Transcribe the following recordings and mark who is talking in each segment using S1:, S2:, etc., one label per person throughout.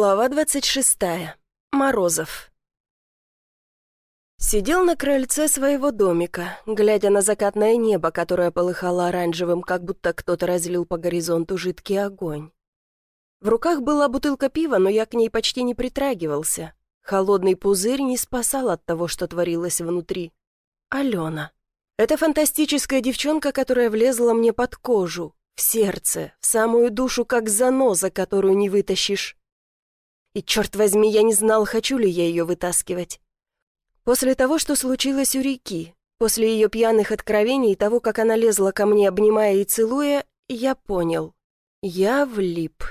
S1: Глава 26. Морозов. Сидел на крыльце своего домика, глядя на закатное небо, которое полыхало оранжевым, как будто кто-то разлил по горизонту жидкий огонь. В руках была бутылка пива, но я к ней почти не притрагивался. Холодный пузырь не спасал от того, что творилось внутри. Алена. Это фантастическая девчонка, которая влезла мне под кожу, в сердце, в самую душу, как заноза, которую не вытащишь. И, черт возьми, я не знал, хочу ли я ее вытаскивать. После того, что случилось у реки, после ее пьяных откровений и того, как она лезла ко мне, обнимая и целуя, я понял. Я влип.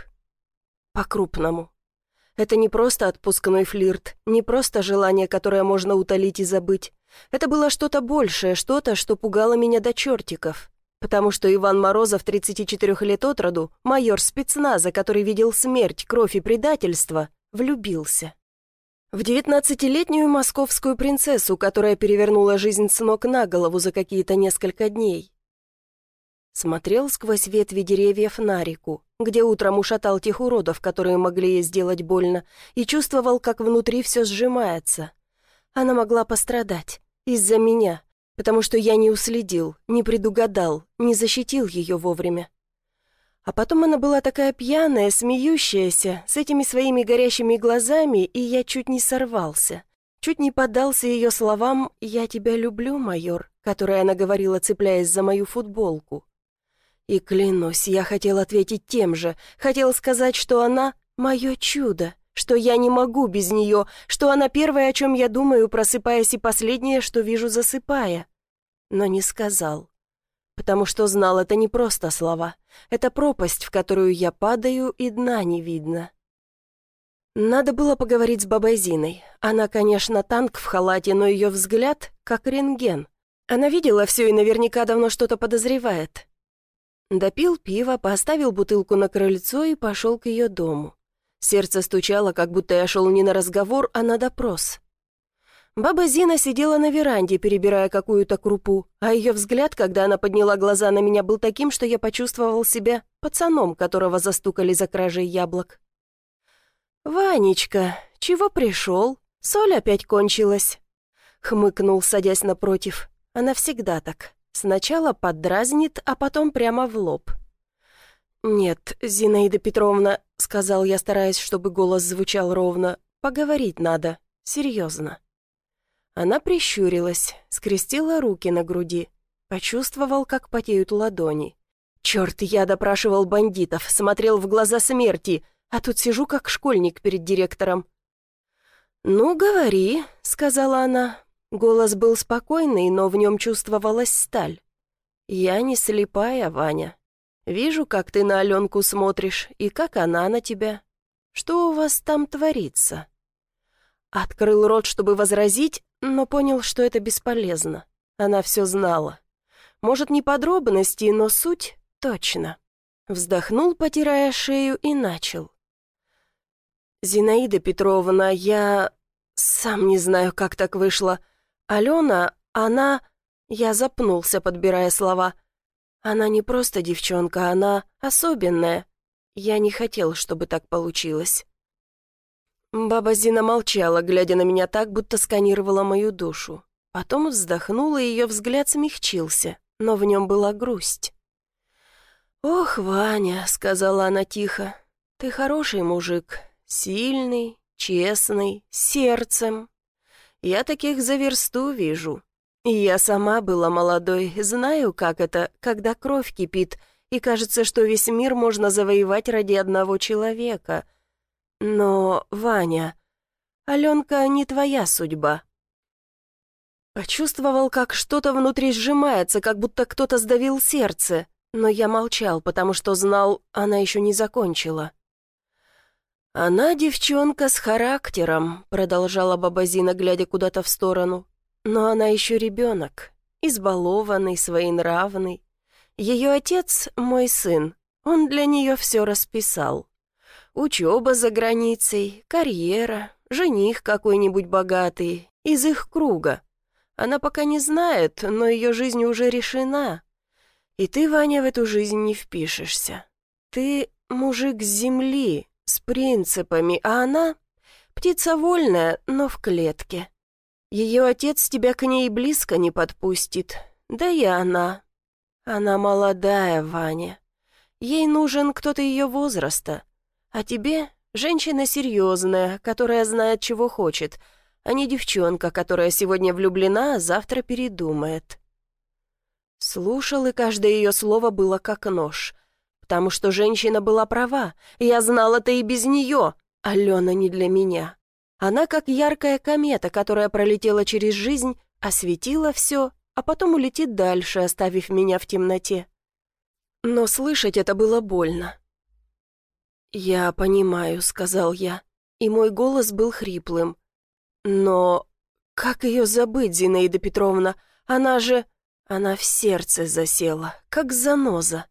S1: По-крупному. Это не просто отпускной флирт, не просто желание, которое можно утолить и забыть. Это было что-то большее, что-то, что пугало меня до чертиков. Потому что Иван Морозов, 34 лет от роду, майор спецназа, который видел смерть, кровь и предательство, влюбился. В девятнадцатилетнюю московскую принцессу, которая перевернула жизнь с ног на голову за какие-то несколько дней. Смотрел сквозь ветви деревьев на реку, где утром ушатал тех уродов, которые могли ей сделать больно, и чувствовал, как внутри все сжимается. Она могла пострадать. Из-за меня, потому что я не уследил, не предугадал, не защитил ее вовремя. А потом она была такая пьяная, смеющаяся, с этими своими горящими глазами, и я чуть не сорвался. Чуть не поддался ее словам «Я тебя люблю, майор», которые она говорила, цепляясь за мою футболку. И клянусь, я хотел ответить тем же, хотел сказать, что она — мое чудо, что я не могу без нее, что она первая, о чем я думаю, просыпаясь, и последнее, что вижу, засыпая. Но не сказал. Потому что знал, это не просто слова. Это пропасть, в которую я падаю, и дна не видно. Надо было поговорить с бабой Зиной. Она, конечно, танк в халате, но ее взгляд как рентген. Она видела все и наверняка давно что-то подозревает. Допил пиво, поставил бутылку на крыльцо и пошел к ее дому. Сердце стучало, как будто я шел не на разговор, а на допрос. Баба Зина сидела на веранде, перебирая какую-то крупу, а ее взгляд, когда она подняла глаза на меня, был таким, что я почувствовал себя пацаном, которого застукали за кражей яблок. «Ванечка, чего пришел? Соль опять кончилась?» Хмыкнул, садясь напротив. Она всегда так. Сначала поддразнит, а потом прямо в лоб. «Нет, Зинаида Петровна», — сказал я, стараясь, чтобы голос звучал ровно, — «поговорить надо, серьезно». Она прищурилась, скрестила руки на груди, почувствовал, как потеют ладони. «Черт, я допрашивал бандитов, смотрел в глаза смерти, а тут сижу как школьник перед директором». «Ну, говори», — сказала она. Голос был спокойный, но в нем чувствовалась сталь. «Я не слепая, Ваня. Вижу, как ты на Аленку смотришь, и как она на тебя. Что у вас там творится?» Открыл рот, чтобы возразить, но понял, что это бесполезно. Она все знала. Может, не подробности, но суть точно. Вздохнул, потирая шею, и начал. «Зинаида Петровна, я... сам не знаю, как так вышло. Алена, она...» Я запнулся, подбирая слова. Она не просто девчонка, она особенная. Я не хотел, чтобы так получилось. Баба Зина молчала, глядя на меня так, будто сканировала мою душу. Потом вздохнула, и ее взгляд смягчился, но в нем была грусть. «Ох, Ваня», — сказала она тихо, — «ты хороший мужик, сильный, честный, сердцем. Я таких за версту вижу. Я сама была молодой, знаю, как это, когда кровь кипит, и кажется, что весь мир можно завоевать ради одного человека. Но, Ваня, Аленка не твоя судьба. Почувствовал, как что-то внутри сжимается, как будто кто-то сдавил сердце, но я молчал, потому что знал, она еще не закончила. «Она девчонка с характером», — продолжала Бабазина, глядя куда-то в сторону. Но она еще ребенок, избалованный, своенравный. Ее отец — мой сын, он для нее все расписал. Учеба за границей, карьера, жених какой-нибудь богатый, из их круга. Она пока не знает, но ее жизнь уже решена. И ты, Ваня, в эту жизнь не впишешься. Ты мужик с земли, с принципами, а она — птица вольная, но в клетке. Ее отец тебя к ней близко не подпустит, да и она. Она молодая, Ваня. Ей нужен кто-то ее возраста, а тебе — женщина серьезная, которая знает, чего хочет, а не девчонка, которая сегодня влюблена, а завтра передумает. Слушал, и каждое ее слово было как нож — потому что женщина была права. Я знал это и без нее. Алена не для меня. Она как яркая комета, которая пролетела через жизнь, осветила все, а потом улетит дальше, оставив меня в темноте. Но слышать это было больно. «Я понимаю», — сказал я, и мой голос был хриплым. «Но как ее забыть, Зинаида Петровна? Она же... Она в сердце засела, как заноза».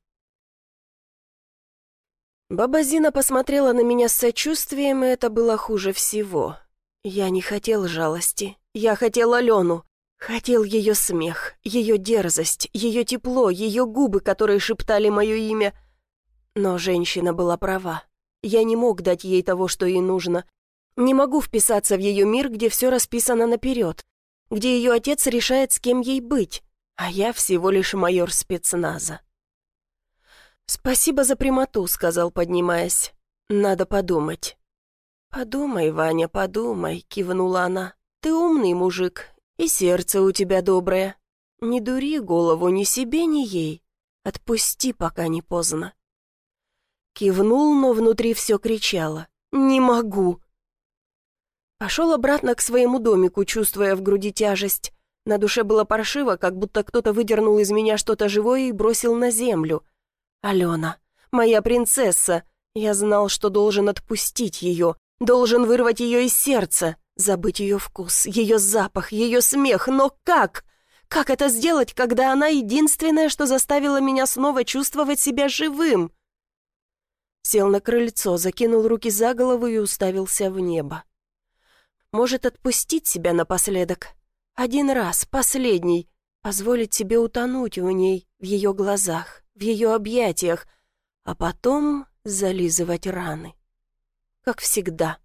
S1: Баба Зина посмотрела на меня с сочувствием, и это было хуже всего. Я не хотел жалости. Я хотел Алену. Хотел ее смех, ее дерзость, ее тепло, ее губы, которые шептали мое имя. Но женщина была права. Я не мог дать ей того, что ей нужно. Не могу вписаться в ее мир, где все расписано наперед, где ее отец решает, с кем ей быть, а я всего лишь майор спецназа. «Спасибо за прямоту», — сказал, поднимаясь. «Надо подумать». «Подумай, Ваня, подумай», — кивнула она. «Ты умный мужик, и сердце у тебя доброе. Не дури голову ни себе, ни ей. Отпусти, пока не поздно». Кивнул, но внутри все кричало. «Не могу!» Пошел обратно к своему домику, чувствуя в груди тяжесть. На душе было паршиво, как будто кто-то выдернул из меня что-то живое и бросил на землю — Алена, моя принцесса, я знал, что должен отпустить ее, должен вырвать ее из сердца, забыть ее вкус, ее запах, ее смех, но как? Как это сделать, когда она единственная, что заставила меня снова чувствовать себя живым? Сел на крыльцо, закинул руки за голову и уставился в небо. Может, отпустить себя напоследок? Один раз, последний, позволить себе утонуть в ней, в ее глазах, в ее объятиях, а потом зализывать раны. Как всегда.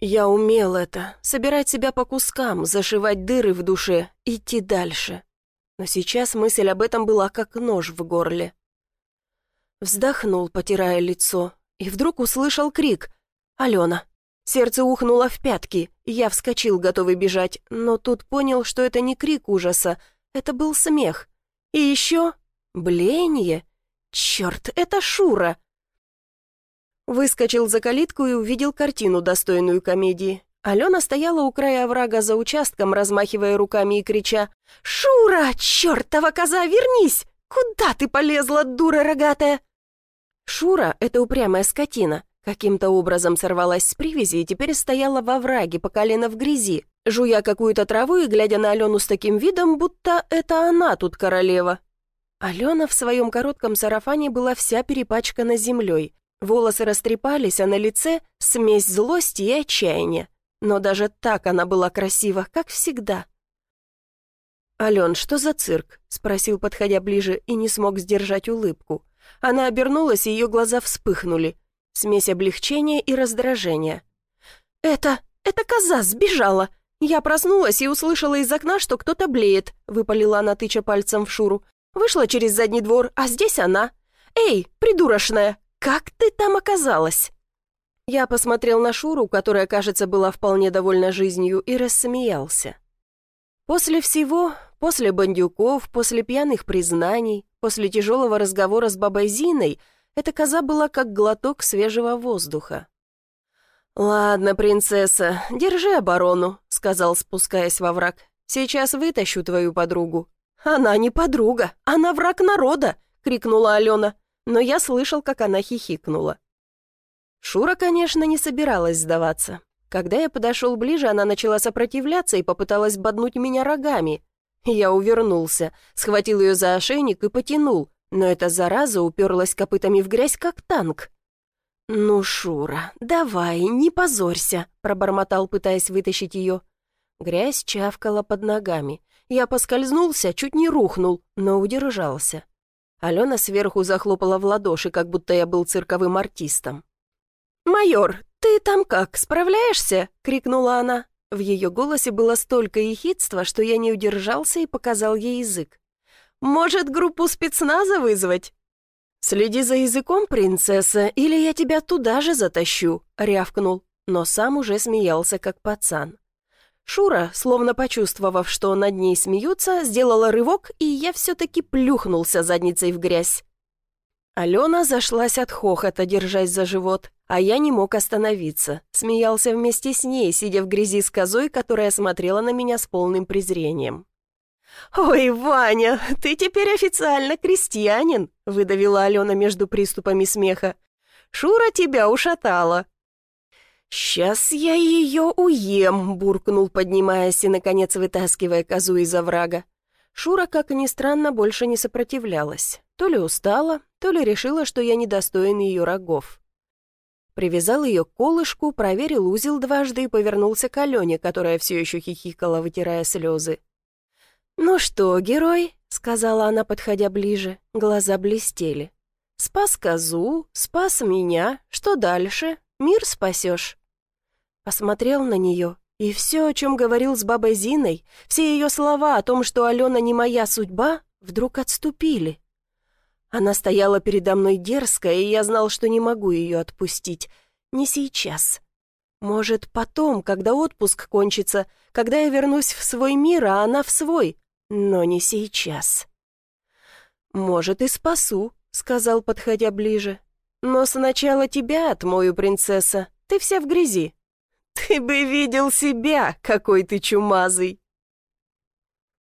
S1: Я умел это, собирать себя по кускам, зашивать дыры в душе, идти дальше. Но сейчас мысль об этом была как нож в горле. Вздохнул, потирая лицо, и вдруг услышал крик «Алена!». Сердце ухнуло в пятки, я вскочил, готовый бежать, но тут понял, что это не крик ужаса, это был смех. И еще Бление? Черт, это Шура! Выскочил за калитку и увидел картину, достойную комедии. Алена стояла у края оврага за участком, размахивая руками и крича «Шура, чертова коза, вернись! Куда ты полезла, дура рогатая?» Шура — это упрямая скотина. Каким-то образом сорвалась с привязи и теперь стояла во враге по колено в грязи, жуя какую-то траву и глядя на Алену с таким видом, будто это она тут королева. Алена в своем коротком сарафане была вся перепачкана землей. Волосы растрепались, а на лице смесь злости и отчаяния. Но даже так она была красива, как всегда. «Ален, что за цирк?» — спросил, подходя ближе, и не смог сдержать улыбку. Она обернулась, и ее глаза вспыхнули. Смесь облегчения и раздражения. «Это... это коза сбежала!» «Я проснулась и услышала из окна, что кто-то блеет», — выпалила она, тыча пальцем в Шуру. Вышла через задний двор, а здесь она. Эй, придурочная, как ты там оказалась?» Я посмотрел на Шуру, которая, кажется, была вполне довольна жизнью, и рассмеялся. После всего, после бандюков, после пьяных признаний, после тяжелого разговора с бабой Зиной, эта коза была как глоток свежего воздуха. «Ладно, принцесса, держи оборону», — сказал, спускаясь во враг. «Сейчас вытащу твою подругу. «Она не подруга, она враг народа!» — крикнула Алена, но я слышал, как она хихикнула. Шура, конечно, не собиралась сдаваться. Когда я подошел ближе, она начала сопротивляться и попыталась боднуть меня рогами. Я увернулся, схватил ее за ошейник и потянул, но эта зараза уперлась копытами в грязь, как танк. «Ну, Шура, давай, не позорься», — пробормотал, пытаясь вытащить ее. Грязь чавкала под ногами. Я поскользнулся, чуть не рухнул, но удержался. Алена сверху захлопала в ладоши, как будто я был цирковым артистом. «Майор, ты там как, справляешься?» — крикнула она. В ее голосе было столько ехидства, что я не удержался и показал ей язык. «Может, группу спецназа вызвать?» «Следи за языком, принцесса, или я тебя туда же затащу», — рявкнул, но сам уже смеялся, как пацан. Шура, словно почувствовав, что над ней смеются, сделала рывок, и я все-таки плюхнулся задницей в грязь. Алена зашлась от хохота, держась за живот, а я не мог остановиться. Смеялся вместе с ней, сидя в грязи с козой, которая смотрела на меня с полным презрением. «Ой, Ваня, ты теперь официально крестьянин», — выдавила Алена между приступами смеха. «Шура тебя ушатала». «Сейчас я ее уем», — буркнул, поднимаясь и, наконец, вытаскивая козу из оврага. Шура, как ни странно, больше не сопротивлялась. То ли устала, то ли решила, что я недостоин ее рогов. Привязал ее к колышку, проверил узел дважды и повернулся к Алене, которая все еще хихикала, вытирая слезы. «Ну что, герой?» — сказала она, подходя ближе. Глаза блестели. «Спас козу, спас меня. Что дальше? Мир спасешь?» Посмотрел на нее, и все, о чем говорил с бабой Зиной, все ее слова о том, что Алена не моя судьба, вдруг отступили. Она стояла передо мной дерзкая, и я знал, что не могу ее отпустить. Не сейчас. Может, потом, когда отпуск кончится, когда я вернусь в свой мир, а она в свой, но не сейчас. «Может, и спасу», — сказал, подходя ближе. «Но сначала тебя отмою, принцесса, ты вся в грязи». «Ты бы видел себя, какой ты чумазый!»